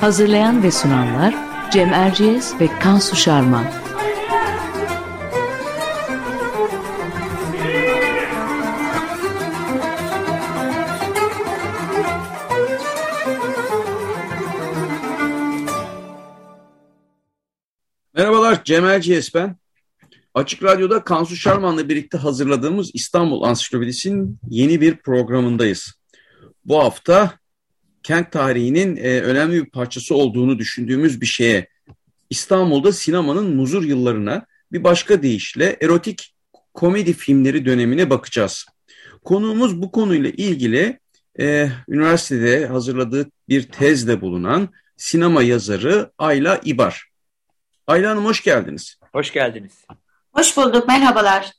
Hazırlayan ve sunanlar Cem Erciyes ve Kansu Şarman. Merhabalar Cem Erciyes ben. Açık Radyo'da Kansu Şarman'la birlikte hazırladığımız İstanbul Ansiklopedisi'nin yeni bir programındayız. Bu hafta kent tarihinin e, önemli bir parçası olduğunu düşündüğümüz bir şeye, İstanbul'da sinemanın muzur yıllarına bir başka deyişle erotik komedi filmleri dönemine bakacağız. Konuğumuz bu konuyla ilgili e, üniversitede hazırladığı bir tezde bulunan sinema yazarı Ayla İbar. Ayla Hanım hoş geldiniz. Hoş geldiniz. Hoş bulduk, merhabalar.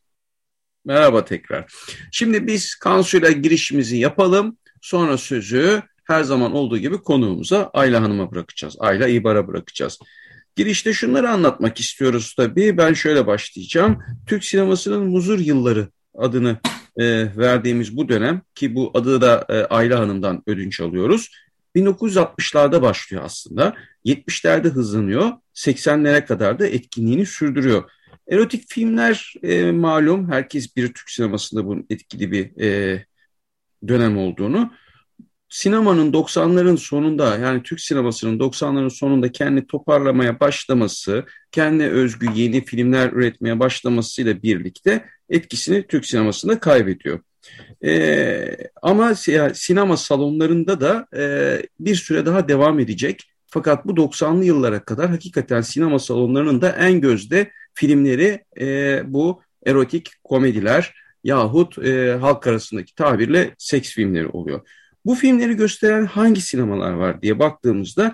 Merhaba tekrar. Şimdi biz Kansu'yla girişimizi yapalım. Sonra sözü her zaman olduğu gibi konuğumuza Ayla Hanım'a bırakacağız. Ayla İbar'a bırakacağız. Girişte şunları anlatmak istiyoruz tabii. Ben şöyle başlayacağım. Türk sinemasının muzur yılları adını e, verdiğimiz bu dönem ki bu adı da e, Ayla Hanım'dan ödünç alıyoruz. 1960'larda başlıyor aslında. 70'lerde hızlanıyor. 80'lere kadar da etkinliğini sürdürüyor. Erotik filmler e, malum herkes bir Türk sinemasında bunun etkili bir e, dönem olduğunu. Sinemanın 90'ların sonunda yani Türk sinemasının 90'ların sonunda kendi toparlamaya başlaması, kendi özgü yeni filmler üretmeye başlamasıyla birlikte etkisini Türk sinemasında kaybediyor. E, ama sinema salonlarında da e, bir süre daha devam edecek. Fakat bu 90'lı yıllara kadar hakikaten sinema salonlarının da en gözde filmleri e, bu erotik komediler yahut e, halk arasındaki tabirle seks filmleri oluyor. Bu filmleri gösteren hangi sinemalar var diye baktığımızda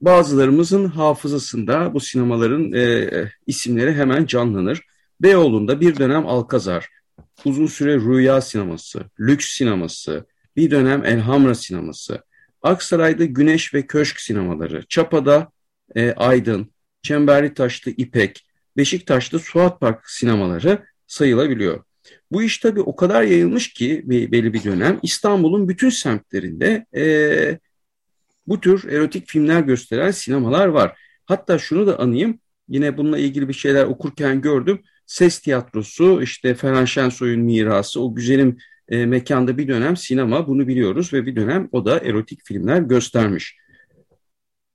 bazılarımızın hafızasında bu sinemaların e, isimleri hemen canlanır. Beyoğlu'nda bir dönem Alkazar, uzun süre Rüya sineması, Lüks sineması, bir dönem Elhamra sineması, Aksaray'da Güneş ve Köşk sinemaları, Çapa'da e, Aydın, Çemberli Taşlı İpek, Beşiktaş'ta Suat Park sinemaları sayılabiliyor. Bu iş tabii o kadar yayılmış ki belli bir dönem İstanbul'un bütün semtlerinde e, bu tür erotik filmler gösteren sinemalar var. Hatta şunu da anayım, yine bununla ilgili bir şeyler okurken gördüm. Ses tiyatrosu, işte Ferhan Şensoy'un mirası, o güzelim e, mekanda bir dönem sinema bunu biliyoruz ve bir dönem o da erotik filmler göstermiş.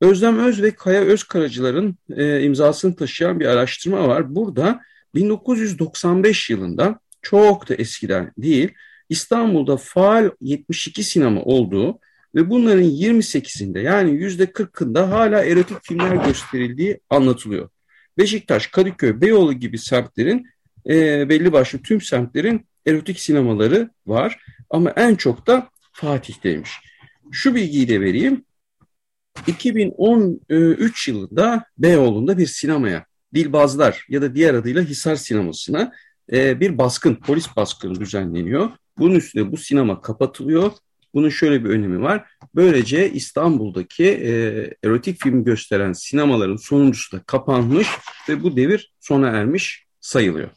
Özlem Öz ve Kaya Özkaracılar'ın e, imzasını taşıyan bir araştırma var. Burada 1995 yılında çok da eskiden değil İstanbul'da faal 72 sinema olduğu ve bunların 28'inde yani %40'ında hala erotik filmler gösterildiği anlatılıyor. Beşiktaş, Kadıköy, Beyoğlu gibi semtlerin e, belli başlı tüm semtlerin erotik sinemaları var ama en çok da Fatih'teymiş. Şu bilgiyi de vereyim. 2013 yılında Beyoğlu'nda bir sinemaya Dilbazlar ya da diğer adıyla Hisar Sineması'na e, bir baskın, polis baskını düzenleniyor. Bunun üstüne bu sinema kapatılıyor. Bunun şöyle bir önemi var. Böylece İstanbul'daki e, erotik film gösteren sinemaların sonuncusu da kapanmış ve bu devir sona ermiş sayılıyor.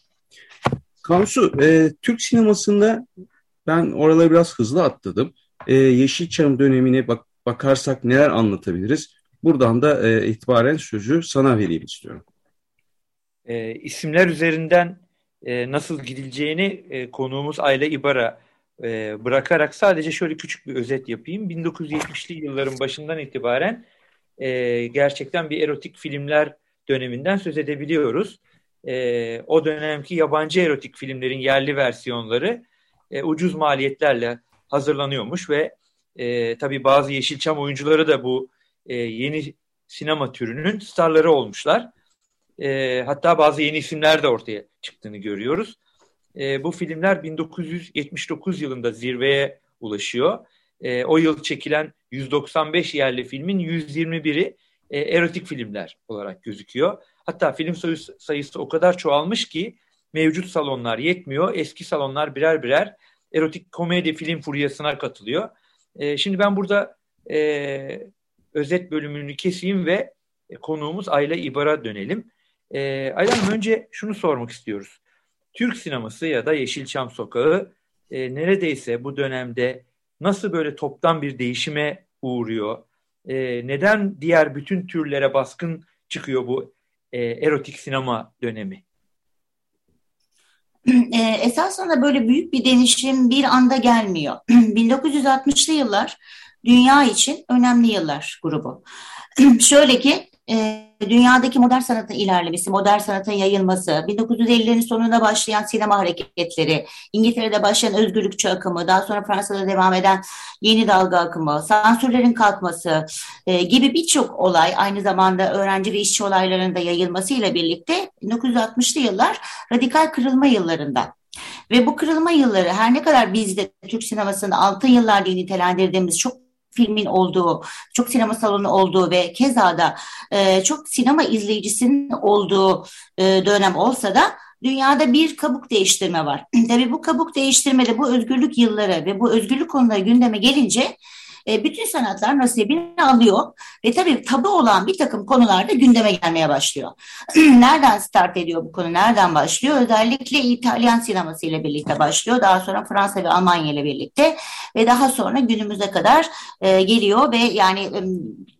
Kansu, e, Türk sinemasında ben oraları biraz hızlı atladım. E, Yeşilçam dönemine bak, bakarsak neler anlatabiliriz? Buradan da e, itibaren sözü sana vereyim istiyorum. E, isimler üzerinden e, nasıl gidileceğini e, konuğumuz Ayla İbar'a e, bırakarak sadece şöyle küçük bir özet yapayım. 1970'li yılların başından itibaren e, gerçekten bir erotik filmler döneminden söz edebiliyoruz. E, o dönemki yabancı erotik filmlerin yerli versiyonları e, ucuz maliyetlerle hazırlanıyormuş ve e, tabii bazı Yeşilçam oyuncuları da bu e, yeni sinema türünün starları olmuşlar. E, hatta bazı yeni isimler de ortaya çıktığını görüyoruz. e, bu filmler 1979 yılında zirveye ulaşıyor. E, o yıl çekilen 195 yerli filmin 121'i e, erotik filmler olarak gözüküyor. Hatta film sayısı, sayısı o kadar çoğalmış ki mevcut salonlar yetmiyor. Eski salonlar birer birer erotik komedi film furyasına katılıyor. E, şimdi ben burada e, özet bölümünü keseyim ve e, konuğumuz Ayla İbar'a dönelim. E, Ayla Hanım önce şunu sormak istiyoruz. Türk sineması ya da Yeşilçam Sokağı e, neredeyse bu dönemde nasıl böyle toptan bir değişime uğruyor? E, neden diğer bütün türlere baskın çıkıyor bu e, erotik sinema dönemi? E, esasında böyle büyük bir değişim bir anda gelmiyor. 1960'lı yıllar dünya için önemli yıllar grubu. Şöyle ki e, dünyadaki modern sanatın ilerlemesi, modern sanatın yayılması, 1950'lerin sonunda başlayan sinema hareketleri, İngiltere'de başlayan özgürlükçü akımı, daha sonra Fransa'da devam eden yeni dalga akımı, sansürlerin kalkması e, gibi birçok olay aynı zamanda öğrenci ve işçi olaylarının da yayılmasıyla birlikte 1960'lı yıllar radikal kırılma yıllarında. Ve bu kırılma yılları her ne kadar bizde Türk sinemasının altın yıllar diye nitelendirdiğimiz çok filmin olduğu, çok sinema salonu olduğu ve keza da e, çok sinema izleyicisinin olduğu e, dönem olsa da dünyada bir kabuk değiştirme var. Tabii bu kabuk değiştirmede bu özgürlük yılları ve bu özgürlük konuları gündeme gelince e, bütün sanatlar nasibini alıyor ve tabii tabu olan bir takım konularda gündeme gelmeye başlıyor. nereden start ediyor bu konu, nereden başlıyor? Özellikle İtalyan sineması ile birlikte başlıyor. Daha sonra Fransa ve Almanya ile birlikte ve daha sonra günümüze kadar e, geliyor ve yani e,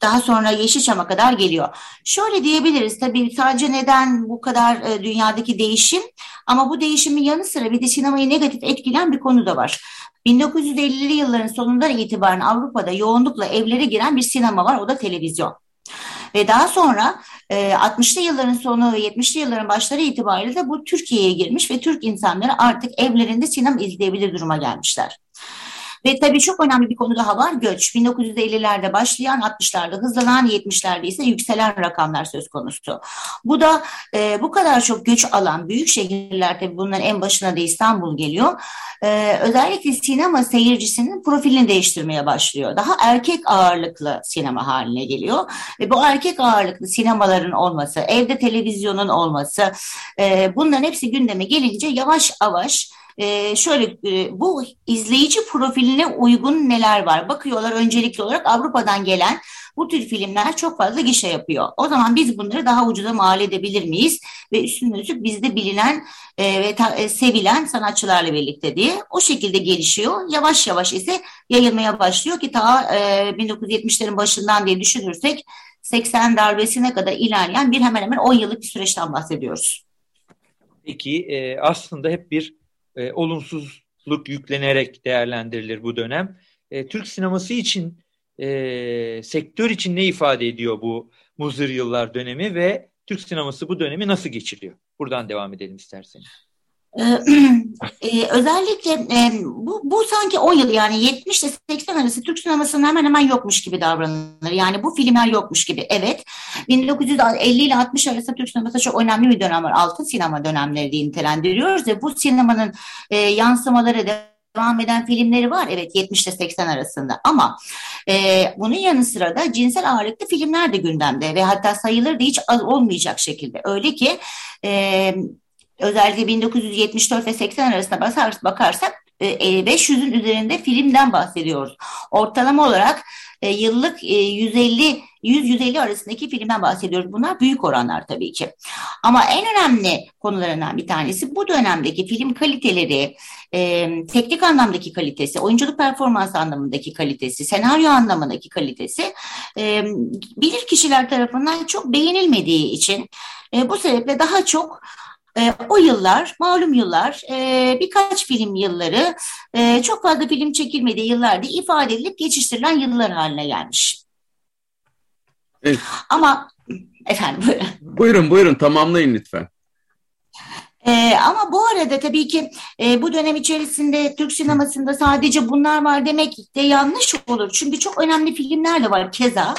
daha sonra Yeşilçam'a kadar geliyor. Şöyle diyebiliriz tabii sadece neden bu kadar e, dünyadaki değişim ama bu değişimin yanı sıra bir de sinemayı negatif etkilen bir konu da var. 1950'li yılların sonundan itibaren Avrupa'da yoğunlukla evlere giren bir sinema var, o da televizyon. Ve daha sonra e, 60'lı yılların sonu ve 70'li yılların başları itibariyle de bu Türkiye'ye girmiş ve Türk insanları artık evlerinde sinema izleyebilir duruma gelmişler. Ve tabii çok önemli bir konu daha var göç. 1950'lerde başlayan 60'larda hızlanan 70'lerde ise yükselen rakamlar söz konusu. Bu da e, bu kadar çok göç alan büyük şehirler tabii bunların en başına da İstanbul geliyor. E, özellikle sinema seyircisinin profilini değiştirmeye başlıyor. Daha erkek ağırlıklı sinema haline geliyor. Ve bu erkek ağırlıklı sinemaların olması, evde televizyonun olması e, bunların hepsi gündeme gelince yavaş yavaş e, şöyle e, bu izleyici profiline uygun neler var? Bakıyorlar öncelikli olarak Avrupa'dan gelen bu tür filmler çok fazla gişe yapıyor. O zaman biz bunları daha ucuza mal edebilir miyiz? Ve üstüne üstlük bizde bilinen e, ve ta, e, sevilen sanatçılarla birlikte diye o şekilde gelişiyor. Yavaş yavaş ise yayılmaya başlıyor ki ta e, 1970'lerin başından diye düşünürsek 80 darbesine kadar ilerleyen bir hemen hemen 10 yıllık bir süreçten bahsediyoruz. Peki e, aslında hep bir e, olumsuzluk yüklenerek değerlendirilir bu dönem. E, Türk sineması için, e, sektör için ne ifade ediyor bu muzır yıllar dönemi ve Türk sineması bu dönemi nasıl geçiriyor? Buradan devam edelim isterseniz. Ee, e, özellikle e, bu, bu sanki o yıl yani 70 ile 80 arası Türk sinemasının hemen hemen yokmuş gibi davranılır. Yani bu filmler yokmuş gibi. Evet 1950 ile 60 arası Türk sineması çok önemli bir dönem var. Altın sinema dönemleri diye nitelendiriyoruz ve bu sinemanın e, yansımaları devam eden filmleri var. Evet 70 ile 80 arasında ama e, bunun yanı sıra da cinsel ağırlıklı filmler de gündemde ve hatta sayıları da hiç az olmayacak şekilde. Öyle ki e, özellikle 1974 ve 80 arasında bakarsak 500'ün e, üzerinde filmden bahsediyoruz. Ortalama olarak e, yıllık 150 100-150 arasındaki filmden bahsediyoruz. Bunlar büyük oranlar tabii ki. Ama en önemli konularından bir tanesi bu dönemdeki film kaliteleri, e, teknik anlamdaki kalitesi, oyunculuk performans anlamındaki kalitesi, senaryo anlamındaki kalitesi e, bilir kişiler tarafından çok beğenilmediği için e, bu sebeple daha çok e, o yıllar, malum yıllar, e, birkaç film yılları, e, çok fazla film çekilmediği yıllarda ifade edilip geçiştirilen yıllar haline gelmiş. Evet. Ama efendim buyurun. Buyurun buyurun tamamlayın lütfen. Ee, ama bu arada tabii ki e, bu dönem içerisinde Türk sinemasında sadece bunlar var demek de yanlış olur. Çünkü çok önemli filmler de var keza.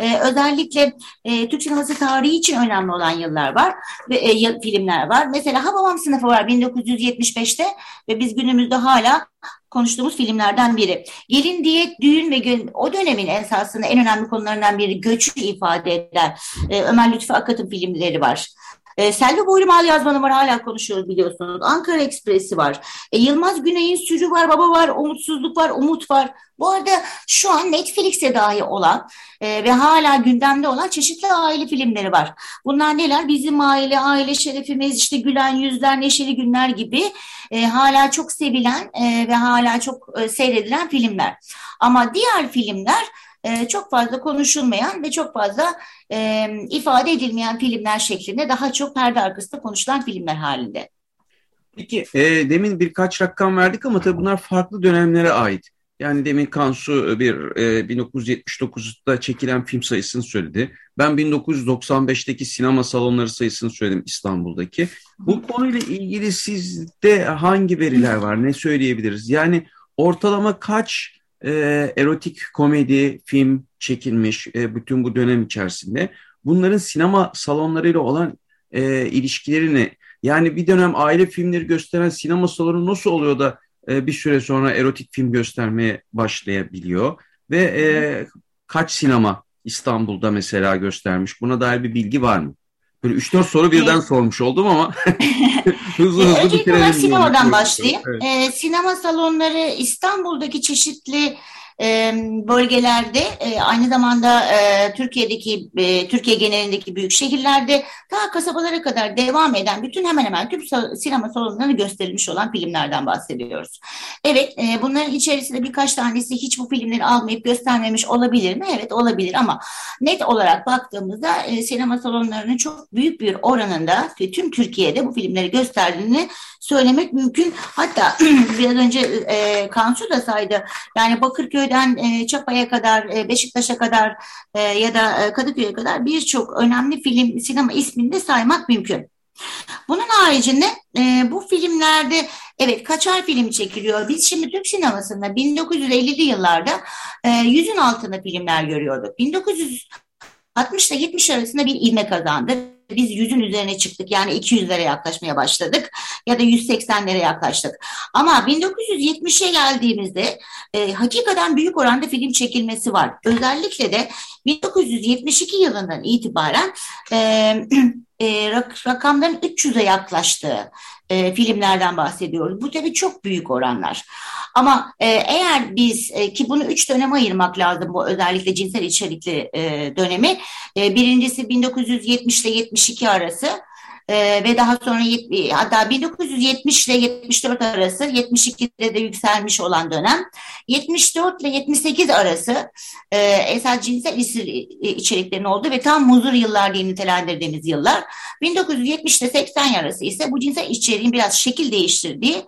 E, özellikle e, Türk sineması tarihi için önemli olan yıllar var ve e, filmler var. Mesela Hababam sınıfı var 1975'te ve biz günümüzde hala konuştuğumuz filmlerden biri. Gelin diyet, düğün ve gün, o dönemin esasında en önemli konularından biri göçü ifade eden e, Ömer Lütfü Akat'ın filmleri var. E, Selvi Boylu Mal Yazmanı var hala konuşuyoruz biliyorsunuz. Ankara Ekspresi var. E, Yılmaz Güney'in Sürü var, Baba var, Umutsuzluk var, Umut var. Bu arada şu an Netflix'e dahi olan e, ve hala gündemde olan çeşitli aile filmleri var. Bunlar neler? Bizim aile, aile şerefimiz, işte gülen yüzler, neşeli günler gibi e, hala çok sevilen e, ve hala çok e, seyredilen filmler. Ama diğer filmler e, çok fazla konuşulmayan ve çok fazla e, ifade edilmeyen filmler şeklinde daha çok perde arkasında konuşulan filmler halinde. Peki e, demin birkaç rakam verdik ama tabii bunlar farklı dönemlere ait. Yani demin Kansu bir e, 1979'da çekilen film sayısını söyledi. Ben 1995'teki sinema salonları sayısını söyledim İstanbul'daki. Bu konuyla ilgili sizde hangi veriler var? Ne söyleyebiliriz? Yani ortalama kaç e, erotik komedi film çekilmiş e, bütün bu dönem içerisinde. Bunların sinema salonlarıyla olan e, ilişkilerini yani bir dönem aile filmleri gösteren sinema salonu nasıl oluyor da e, bir süre sonra erotik film göstermeye başlayabiliyor ve e, kaç sinema İstanbul'da mesela göstermiş buna dair bir bilgi var mı? Böyle 3-4 soru birden evet. sormuş oldum ama hızlı hızlı Öncelikle ben sinemadan başlayayım. Evet. Ee, sinema salonları İstanbul'daki çeşitli bölgelerde aynı zamanda Türkiye'deki Türkiye genelindeki büyük şehirlerde ta kasabalara kadar devam eden bütün hemen hemen tüm sinema salonlarını gösterilmiş olan filmlerden bahsediyoruz. Evet bunların içerisinde birkaç tanesi hiç bu filmleri almayıp göstermemiş olabilir mi? Evet olabilir ama net olarak baktığımızda sinema salonlarının çok büyük bir oranında tüm Türkiye'de bu filmleri gösterdiğini söylemek mümkün. Hatta biraz önce Kansu da saydı. Yani Bakırköy'den e, Çapa'ya kadar, e, Beşiktaş'a kadar e, ya da e, Kadıköy'e kadar birçok önemli film, sinema ismini de saymak mümkün. Bunun haricinde e, bu filmlerde evet kaçar film çekiliyor. Biz şimdi Türk sinemasında 1950'li yıllarda e, yüzün altında filmler görüyorduk. 1960 ile 70 arasında bir ilme kazandı biz yüzün üzerine çıktık. Yani 200'lere yaklaşmaya başladık ya da 180'lere yaklaştık. Ama 1970'e geldiğimizde e, hakikaten büyük oranda film çekilmesi var. Özellikle de 1972 yılından itibaren e, e, rak, rakamların 300'e yaklaştığı e, filmlerden bahsediyoruz. Bu tabii çok büyük oranlar. Ama e, eğer biz e, ki bunu üç döneme ayırmak lazım bu özellikle cinsel içerikli e, dönemi. Birincisi 1970 ile 72 arası e, ve daha sonra hatta 1970 ile 74 arası 72'de de yükselmiş olan dönem 74 ile 78 arası e, esas cinsel içeriklerin olduğu ve tam muzur yıllar diye nitelendirdiğimiz yıllar 1970 ile 80 arası ise bu cinsel içeriğin biraz şekil değiştirdiği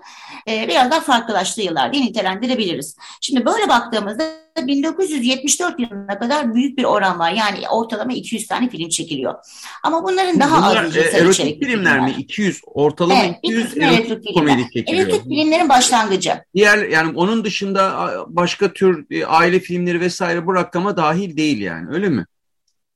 e, biraz daha farklılaştığı yıllar diye nitelendirebiliriz. Şimdi böyle baktığımızda 1974 yılına kadar büyük bir oran var. Yani ortalama 200 tane film çekiliyor. Ama bunların daha Bunlar, az e, erotik filmler mi? 200 ortalama evet, 200 erotik, erotik komedi çekiliyor. Erotik filmlerin başlangıcı. Diğer yani onun dışında başka tür e, aile filmleri vesaire bu rakama dahil değil yani öyle mi?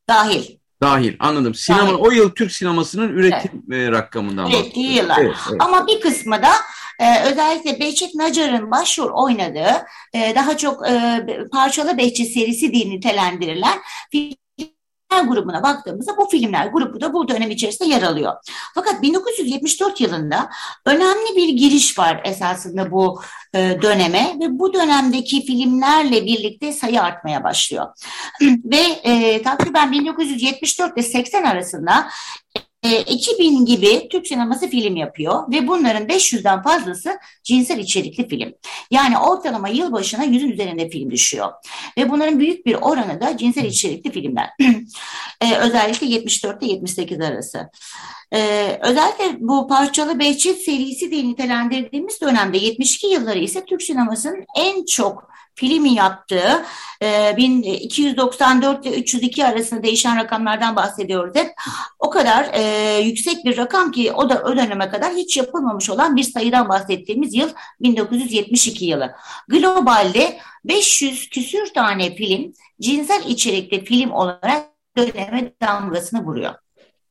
Dahil. Dahil anladım. Sinema Dahil. o yıl Türk sinemasının üretim evet. E, rakamından Ürettiği yıllar. Evet, evet. Ama bir kısmı da e, özellikle Behçet Nacar'ın başrol oynadığı e, daha çok e, parçalı Behçet serisi diye nitelendirilen grubuna baktığımızda bu filmler grubu da bu dönem içerisinde yer alıyor. Fakat 1974 yılında önemli bir giriş var esasında bu e, döneme ve bu dönemdeki filmlerle birlikte sayı artmaya başlıyor. ve e, takriben 1974 ile 80 arasında 2000 e, gibi Türk sineması film yapıyor ve bunların 500'den fazlası cinsel içerikli film. Yani ortalama yıl başına 100'ün üzerinde film düşüyor. Ve bunların büyük bir oranı da cinsel içerikli filmler. ee, özellikle 74 ile 78 arası. Ee, özellikle bu parçalı Behçet serisi diye nitelendirdiğimiz dönemde 72 yılları ise Türk sinemasının en çok filmi yaptığı e, 1294 ile 302 arasında değişen rakamlardan bahsediyoruz hep. O kadar e, yüksek bir rakam ki o da o döneme kadar hiç yapılmamış olan bir sayıdan bahsettiğimiz yıl 1972 yılı. Globalde 500 küsür tane film cinsel içerikli film olarak döneme damgasını vuruyor.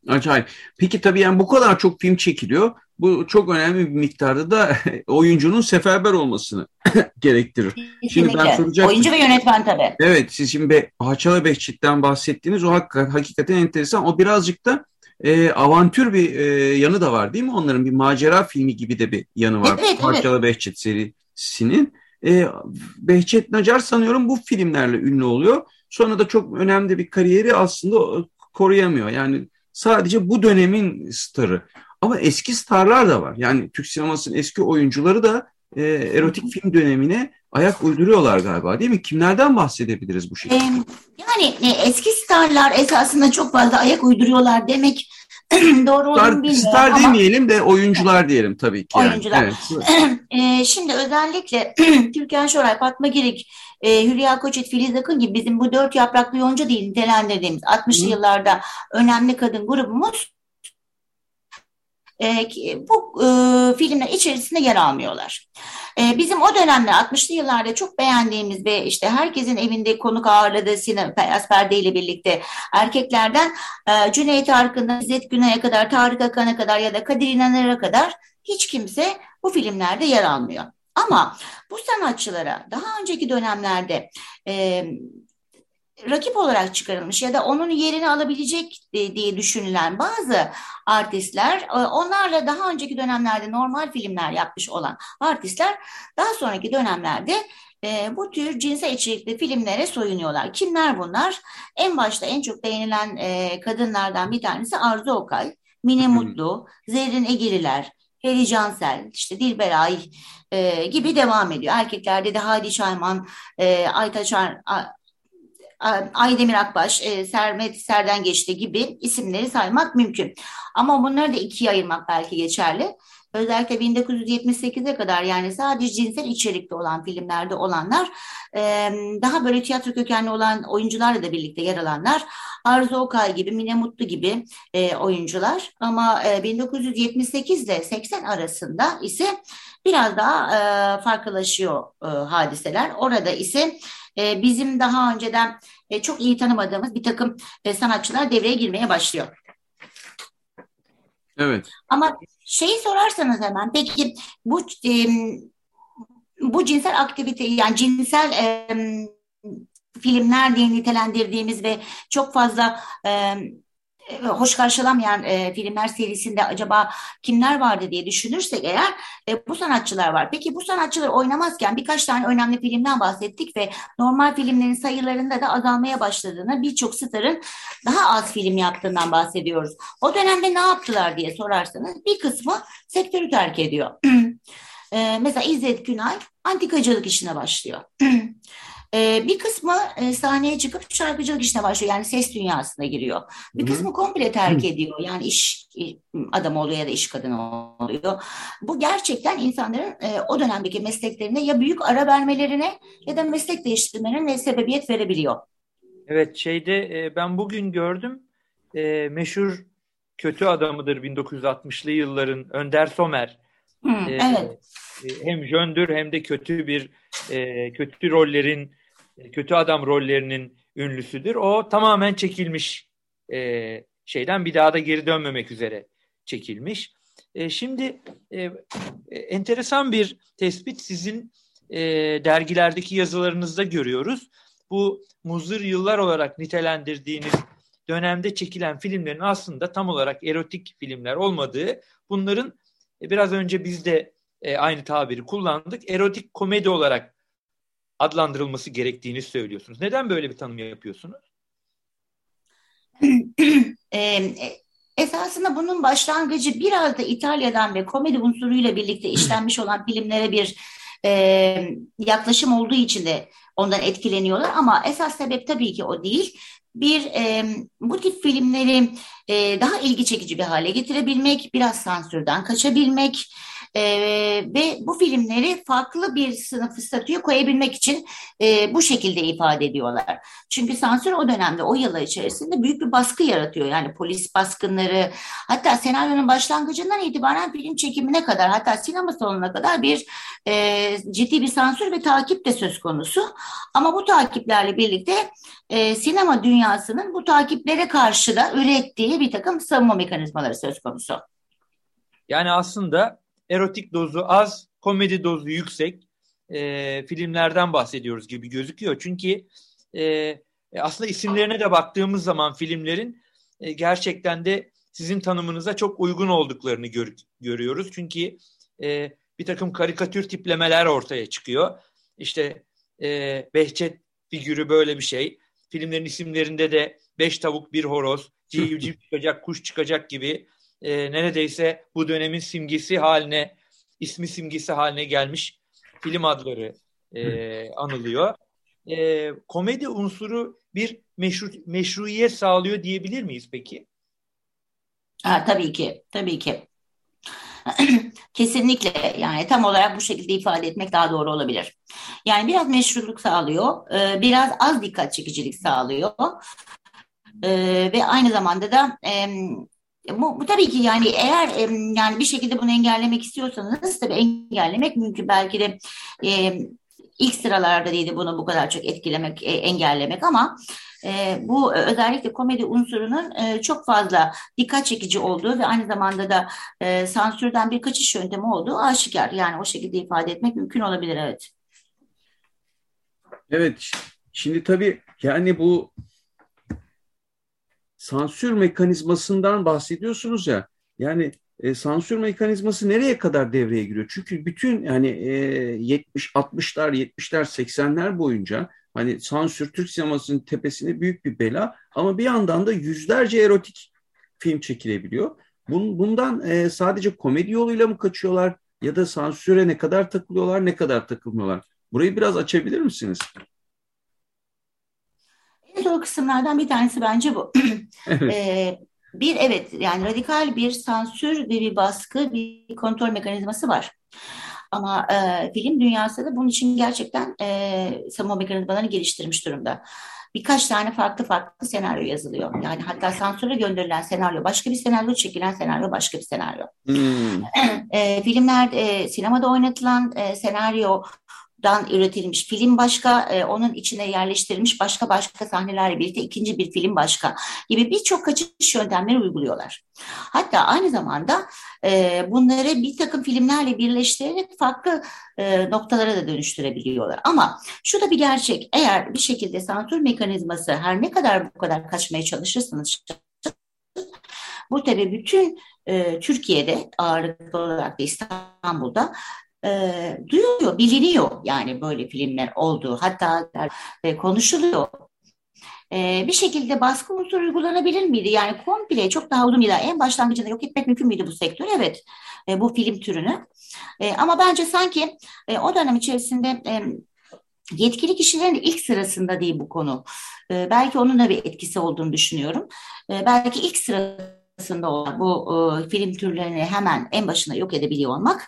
Acayip. Peki tabii yani bu kadar çok film çekiliyor. Bu çok önemli bir miktarda da oyuncunun seferber olmasını gerektirir. Kesinlikle. Şimdi ben soracağım. Oyuncu ve yönetmen tabii. Evet siz şimdi Be Haçala Behçet'ten bahsettiğiniz o hak hakikaten enteresan. O birazcık da e, avantür bir e, yanı da var değil mi? Onların bir macera filmi gibi de bir yanı var. Evet, Haçala evet. Behçet serisinin. E, Behçet Nacar sanıyorum bu filmlerle ünlü oluyor. Sonra da çok önemli bir kariyeri aslında koruyamıyor. Yani sadece bu dönemin starı. Ama eski starlar da var. Yani Türk sinemasının eski oyuncuları da e, erotik film dönemine ayak uyduruyorlar galiba değil mi? Kimlerden bahsedebiliriz bu şekilde? yani e, eski starlar esasında çok fazla ayak uyduruyorlar demek doğru olduğunu star, bilmiyorum Star ama... demeyelim de oyuncular diyelim tabii ki. Oyuncular. Yani. Evet. e, şimdi özellikle Türkan Şoray, Fatma Girik, e, Hülya Koçit, Filiz Akın gibi bizim bu dört yapraklı yonca değil nitelendirdiğimiz 60'lı yıllarda önemli kadın grubumuz e, bu e, filmler içerisinde yer almıyorlar. E, bizim o dönemde 60'lı yıllarda çok beğendiğimiz ve işte herkesin evinde konuk ağırladığı sinema Beyaz Perde ile birlikte erkeklerden e, Cüneyt Arkın'dan İzzet Günay'a kadar, Tarık Akan'a kadar ya da Kadir İnanır'a kadar hiç kimse bu filmlerde yer almıyor. Ama bu sanatçılara daha önceki dönemlerde e, rakip olarak çıkarılmış ya da onun yerini alabilecek diye düşünülen bazı artistler e, onlarla daha önceki dönemlerde normal filmler yapmış olan artistler daha sonraki dönemlerde e, bu tür cinsel içerikli filmlere soyunuyorlar. Kimler bunlar? En başta en çok beğenilen e, kadınlardan bir tanesi Arzu Okay, Mine Mutlu, Zerrin Egeliler, Heri Cansel, işte Dilber Ay e, gibi devam ediyor. Erkeklerde de Hadi Çayman, e, Aytaç Aydemir Akbaş, e, Sermet Serden Geçti gibi isimleri saymak mümkün. Ama bunları da ikiye ayırmak belki geçerli. Özellikle 1978'e kadar yani sadece cinsel içerikli olan filmlerde olanlar, e, daha böyle tiyatro kökenli olan oyuncularla da birlikte yer alanlar, Arzu Okay gibi, Mine Mutlu gibi e, oyuncular. Ama 1978 ile 80 arasında ise biraz daha farklılaşıyor hadiseler. Orada ise bizim daha önceden e, çok iyi tanımadığımız bir takım e, sanatçılar devreye girmeye başlıyor. Evet. Ama şeyi sorarsanız hemen peki bu e, bu cinsel aktivite yani cinsel e, filmler diye nitelendirdiğimiz ve çok fazla e, hoş karşılamayan e, filmler serisinde acaba kimler vardı diye düşünürsek eğer e, bu sanatçılar var. Peki bu sanatçılar oynamazken birkaç tane önemli filmden bahsettik ve normal filmlerin sayılarında da azalmaya başladığını birçok starın daha az film yaptığından bahsediyoruz. O dönemde ne yaptılar diye sorarsanız bir kısmı sektörü terk ediyor. e, mesela İzzet Günay antikacılık işine başlıyor. E, bir kısmı e, sahneye çıkıp şarkıcılık işine başlıyor. Yani ses dünyasına giriyor. Bir kısmı Hı-hı. komple terk ediyor. Yani iş adamı oluyor ya da iş kadını oluyor. Bu gerçekten insanların e, o dönemdeki mesleklerine ya büyük ara vermelerine ya da meslek değiştirmelerine sebebiyet verebiliyor. Evet şeyde e, ben bugün gördüm e, meşhur kötü adamıdır 1960'lı yılların Önder Somer. Hı, e, evet. E, hem jöndür hem de kötü bir e, kötü rollerin kötü adam rollerinin ünlüsüdür. O tamamen çekilmiş e, şeyden bir daha da geri dönmemek üzere çekilmiş. E, şimdi e, e, enteresan bir tespit sizin e, dergilerdeki yazılarınızda görüyoruz. Bu muzır yıllar olarak nitelendirdiğiniz dönemde çekilen filmlerin aslında tam olarak erotik filmler olmadığı, bunların e, biraz önce biz de e, aynı tabiri kullandık, erotik komedi olarak adlandırılması gerektiğini söylüyorsunuz. Neden böyle bir tanım yapıyorsunuz? e, esasında bunun başlangıcı biraz da İtalya'dan ve komedi unsuruyla birlikte işlenmiş olan filmlere bir e, yaklaşım olduğu için de ondan etkileniyorlar. Ama esas sebep tabii ki o değil. Bir e, bu tip filmleri e, daha ilgi çekici bir hale getirebilmek, biraz sansürden kaçabilmek, E, ve bu filmleri farklı bir sınıf statüye koyabilmek için e, bu şekilde ifade ediyorlar. Çünkü sansür o dönemde o yıllar içerisinde büyük bir baskı yaratıyor. Yani polis baskınları hatta senaryonun başlangıcından itibaren film çekimine kadar hatta sinema salonuna kadar bir e, ciddi bir sansür ve takip de söz konusu. Ama bu takiplerle birlikte e, sinema dünyasının bu takiplere karşı da ürettiği bir takım savunma mekanizmaları söz konusu. Yani aslında erotik dozu az, komedi dozu yüksek e, filmlerden bahsediyoruz gibi gözüküyor. Çünkü e, aslında isimlerine de baktığımız zaman filmlerin e, gerçekten de sizin tanımınıza çok uygun olduklarını gör, görüyoruz. Çünkü e, bir takım karikatür tiplemeler ortaya çıkıyor. İşte e, Behçet figürü böyle bir şey. Filmlerin isimlerinde de beş tavuk bir horoz, civciv çıkacak, kuş çıkacak gibi e, neredeyse bu dönemin simgesi haline, ismi simgesi haline gelmiş film adları e, anılıyor. E, komedi unsuru bir meşru, meşruiyet sağlıyor diyebilir miyiz peki? Ha, tabii ki, tabii ki. Kesinlikle yani tam olarak bu şekilde ifade etmek daha doğru olabilir. Yani biraz meşruluk sağlıyor, e, biraz az dikkat çekicilik sağlıyor e, ve aynı zamanda da bu, bu tabii ki yani eğer yani bir şekilde bunu engellemek istiyorsanız tabii engellemek mümkün belki de ilk sıralarda değildi bunu bu kadar çok etkilemek, e, engellemek ama e, bu özellikle komedi unsurunun e, çok fazla dikkat çekici olduğu ve aynı zamanda da e, sansürden bir kaçış yöntemi olduğu aşikar. Yani o şekilde ifade etmek mümkün olabilir evet. Evet şimdi tabii yani bu sansür mekanizmasından bahsediyorsunuz ya yani e, sansür mekanizması nereye kadar devreye giriyor? Çünkü bütün yani e, 70 60'lar 70'ler 80'ler boyunca hani sansür Türk sinemasının tepesine büyük bir bela ama bir yandan da yüzlerce erotik film çekilebiliyor. Bun, bundan e, sadece komedi yoluyla mı kaçıyorlar ya da sansüre ne kadar takılıyorlar ne kadar takılmıyorlar? Burayı biraz açabilir misiniz? Zor kısımlardan bir tanesi bence bu. evet. ee, bir evet yani radikal bir sansür ve bir baskı, bir kontrol mekanizması var. Ama e, film dünyası da bunun için gerçekten e, savunma mekanizmalarını geliştirmiş durumda. Birkaç tane farklı farklı senaryo yazılıyor. Yani hatta sansüre gönderilen senaryo başka bir senaryo, çekilen senaryo başka bir senaryo. Hmm. E, filmler, e, sinemada oynatılan e, senaryo dan üretilmiş film başka, e, onun içine yerleştirilmiş başka başka sahnelerle birlikte ikinci bir film başka gibi birçok kaçış yöntemleri uyguluyorlar. Hatta aynı zamanda e, bunları bir takım filmlerle birleştirerek farklı e, noktalara da dönüştürebiliyorlar. Ama şu da bir gerçek, eğer bir şekilde sansür mekanizması her ne kadar bu kadar kaçmaya çalışırsanız bu tabii bütün e, Türkiye'de ağırlıklı olarak da İstanbul'da e, duyuluyor, biliniyor yani böyle filmler olduğu. Hatta e, konuşuluyor. E, bir şekilde baskı unsuru uygulanabilir miydi? Yani komple çok daha uzun yıllar en başlangıcında yok etmek mümkün müydü bu sektör? Evet, e, bu film türünü. E, ama bence sanki e, o dönem içerisinde... E, Yetkili kişilerin ilk sırasında değil bu konu. Ee, belki onun da bir etkisi olduğunu düşünüyorum. Ee, belki ilk sırasında arasında olan bu e, film türlerini hemen en başına yok edebiliyor olmak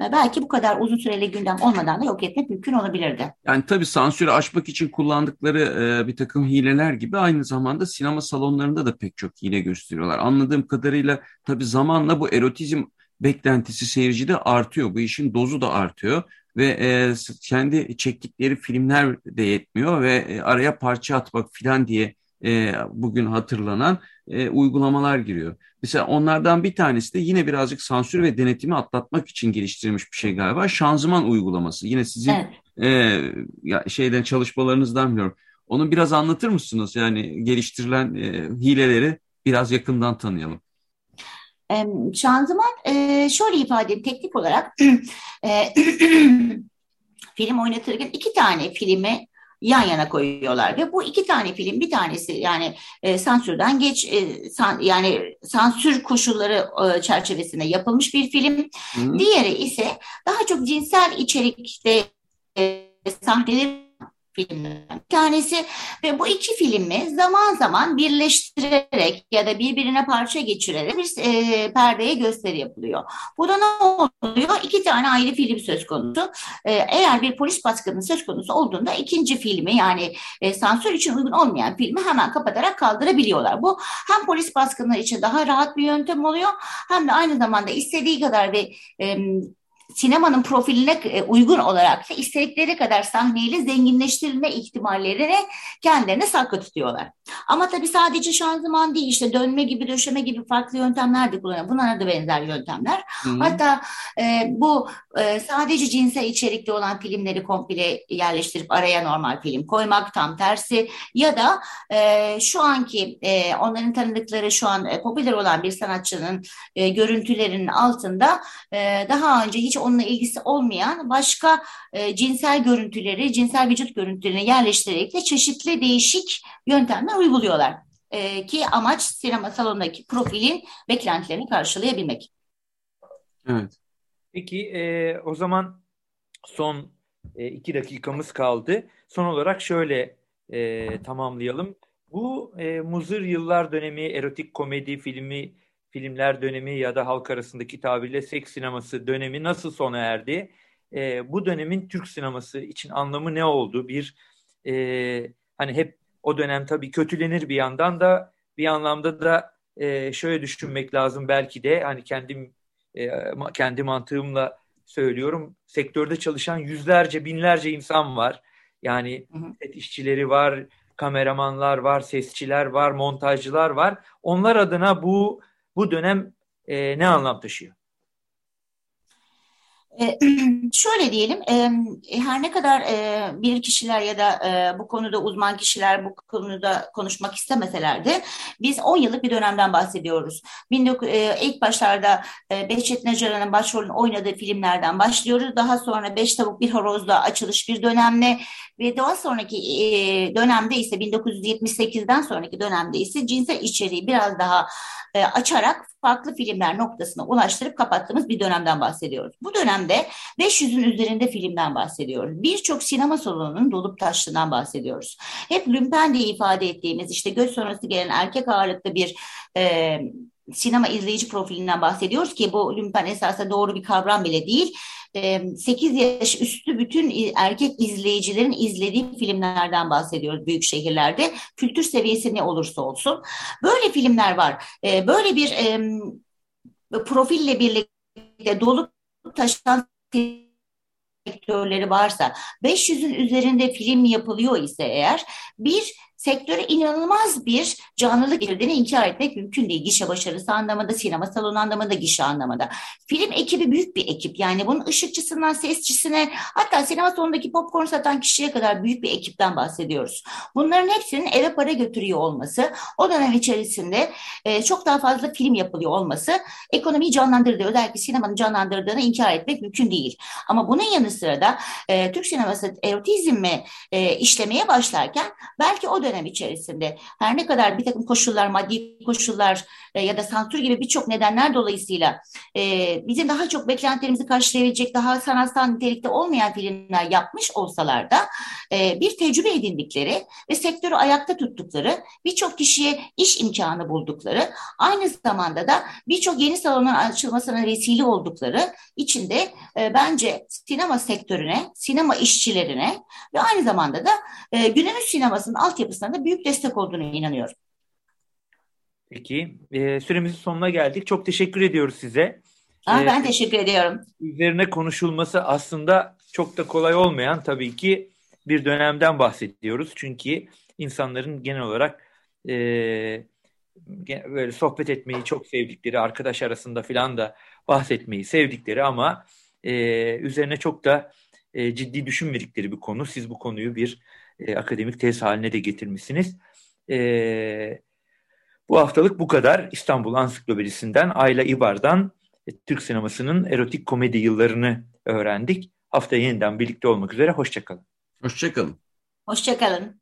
e, belki bu kadar uzun süreli gündem olmadan da yok etmek mümkün olabilirdi. Yani tabii sansürü aşmak için kullandıkları e, bir takım hileler gibi aynı zamanda sinema salonlarında da pek çok hile gösteriyorlar. Anladığım kadarıyla tabii zamanla bu erotizm beklentisi seyircide artıyor. Bu işin dozu da artıyor ve e, kendi çektikleri filmler de yetmiyor ve e, araya parça atmak filan diye e, bugün hatırlanan e, uygulamalar giriyor. Mesela onlardan bir tanesi de yine birazcık sansür ve denetimi atlatmak için geliştirilmiş bir şey galiba. Şanzıman uygulaması. Yine sizin evet. e, ya, şeyden çalışmalarınızdan biliyorum. Onu biraz anlatır mısınız? Yani geliştirilen e, hileleri biraz yakından tanıyalım. Şanzıman e, şöyle ifade edeyim teknik olarak e, film oynatırken iki tane filmi yan yana koyuyorlar ve bu iki tane film bir tanesi yani e, sansürden geç e, san, yani sansür koşulları e, çerçevesinde yapılmış bir film. Hı. Diğeri ise daha çok cinsel içerikte e, sahneleri filmlerden bir tanesi ve bu iki filmi zaman zaman birleştirerek ya da birbirine parça geçirerek bir e, perdeye gösteri yapılıyor. Bu da ne oluyor? İki tane ayrı film söz konusu. E, eğer bir polis baskını söz konusu olduğunda ikinci filmi yani e, sansür için uygun olmayan filmi hemen kapatarak kaldırabiliyorlar. Bu hem polis baskınları için daha rahat bir yöntem oluyor hem de aynı zamanda istediği kadar ve e, sinemanın profiline e, uygun olarak da istedikleri kadar sahneyle zenginleştirilme ihtimallerini kendilerine saklı tutuyorlar. Ama tabii sadece şanzıman değil işte dönme gibi döşeme gibi farklı yöntemler de kullanıyor. Bunlara da benzer yöntemler. Hı-hı. Hatta e, bu e, sadece cinsel içerikli olan filmleri komple yerleştirip araya normal film koymak tam tersi ya da e, şu anki e, onların tanıdıkları şu an e, popüler olan bir sanatçının e, görüntülerinin altında e, daha önce hiç onunla ilgisi olmayan başka e, cinsel görüntüleri, cinsel vücut görüntülerini yerleştirerek de çeşitli değişik yöntemler uyguluyorlar. E, ki amaç sinema salonundaki profilin beklentilerini karşılayabilmek. Evet. Peki e, o zaman son e, iki dakikamız kaldı. Son olarak şöyle e, tamamlayalım. Bu e, muzır yıllar dönemi, erotik komedi filmi filmler dönemi ya da halk arasındaki tabirle seks sineması dönemi nasıl sona erdi? E, bu dönemin Türk sineması için anlamı ne oldu? Bir e, hani hep o dönem tabii kötülenir bir yandan da bir anlamda da e, şöyle düşünmek lazım belki de hani kendim e, kendi mantığımla söylüyorum sektörde çalışan yüzlerce binlerce insan var. Yani set işçileri var, kameramanlar var, sesçiler var, montajcılar var. Onlar adına bu bu dönem e, ne anlam taşıyor? E, şöyle diyelim, e, her ne kadar e, bir kişiler ya da e, bu konuda uzman kişiler bu konuda konuşmak istemeseler de biz 10 yıllık bir dönemden bahsediyoruz. 19, e, ilk başlarda Behçet Necaran'ın başrolünü oynadığı filmlerden başlıyoruz. Daha sonra Beş Tavuk Bir Horoz'da açılış bir dönemle ve daha sonraki e, dönemde ise 1978'den sonraki dönemde ise cinsel içeriği biraz daha açarak farklı filmler noktasına ulaştırıp kapattığımız bir dönemden bahsediyoruz. Bu dönemde 500'ün üzerinde filmden bahsediyoruz. Birçok sinema salonunun dolup taştığından bahsediyoruz. Hep lümpen diye ifade ettiğimiz işte göz sonrası gelen erkek ağırlıklı bir e, sinema izleyici profilinden bahsediyoruz ki bu lümpen esasında doğru bir kavram bile değil. 8 yaş üstü bütün erkek izleyicilerin izlediği filmlerden bahsediyoruz büyük şehirlerde. Kültür seviyesi ne olursa olsun. Böyle filmler var. Böyle bir profille birlikte dolup taşan sektörleri varsa 500'ün üzerinde film yapılıyor ise eğer bir sektöre inanılmaz bir canlılık getirdiğini inkar etmek mümkün değil. Gişe başarısı anlamında, sinema salonu anlamında, gişe anlamında. Film ekibi büyük bir ekip. Yani bunun ışıkçısından sesçisine hatta sinema salonundaki popcorn satan kişiye kadar büyük bir ekipten bahsediyoruz. Bunların hepsinin eve para götürüyor olması, o dönem içerisinde e, çok daha fazla film yapılıyor olması ekonomiyi canlandırdı. Özellikle sinemanın canlandırdığını inkar etmek mümkün değil. Ama bunun yanı sıra da e, Türk sineması erotizmi e, işlemeye başlarken belki o dönem içerisinde. Her ne kadar bir takım koşullar, maddi koşullar e, ya da sansür gibi birçok nedenler dolayısıyla e, bizim daha çok beklentilerimizi karşılayabilecek daha sanatsal nitelikte olmayan filmler yapmış olsalar da e, bir tecrübe edindikleri ve sektörü ayakta tuttukları, birçok kişiye iş imkanı buldukları, aynı zamanda da birçok yeni salonun açılmasına vesile oldukları içinde e, bence sinema sektörüne, sinema işçilerine ve aynı zamanda da e, günümüz sinemasının altyapısı açısından da büyük destek olduğunu inanıyorum. Peki. E, süremizin sonuna geldik. Çok teşekkür ediyoruz size. Aa, ben ee, teşekkür ediyorum. Üzerine konuşulması aslında çok da kolay olmayan tabii ki bir dönemden bahsediyoruz. Çünkü insanların genel olarak e, böyle sohbet etmeyi çok sevdikleri, arkadaş arasında filan da bahsetmeyi sevdikleri ama e, üzerine çok da e, ciddi düşünmedikleri bir konu. Siz bu konuyu bir e, akademik tez haline de getirmişsiniz. E, bu haftalık bu kadar. İstanbul Ansiklopedisinden Ayla İbar'dan e, Türk sinemasının erotik komedi yıllarını öğrendik. Haftaya yeniden birlikte olmak üzere. Hoşçakalın. Hoşçakalın. Hoşçakalın.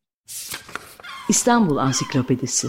İstanbul Ansiklopedisi